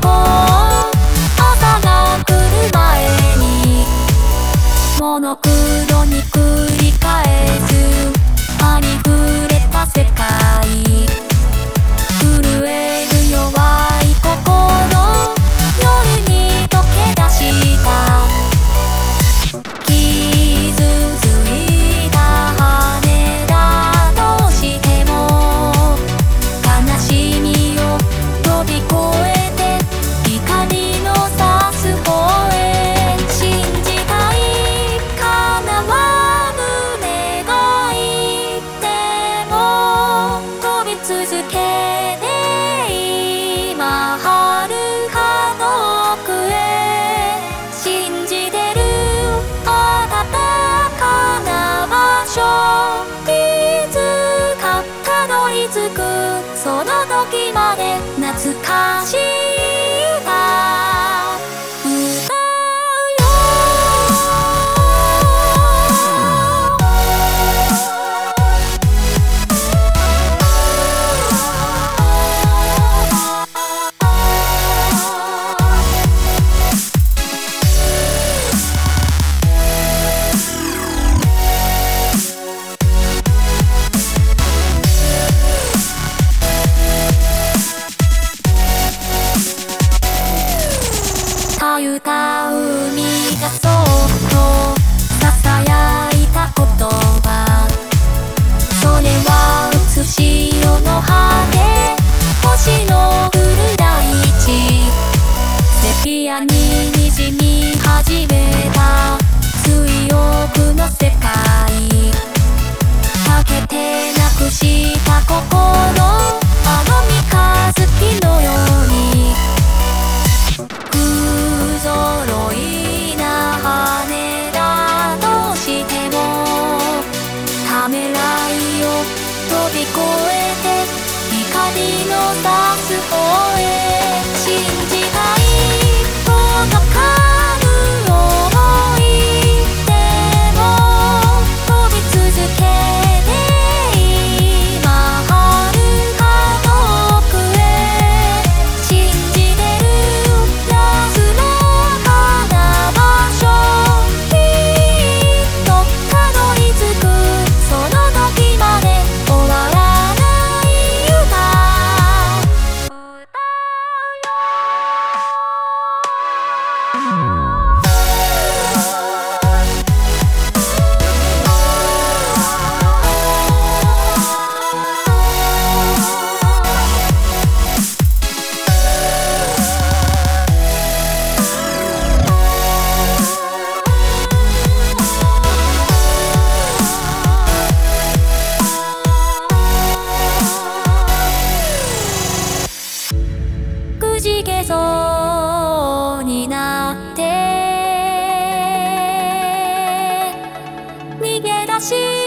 婆 okay. ゆた海がそっとささやいた言葉。それは写し色の果て星の降る大地セピアににじみ始め。哦心。